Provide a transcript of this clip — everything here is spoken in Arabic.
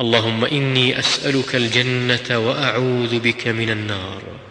اللهم إني أسألك الجنة وأعوذ بك من النار.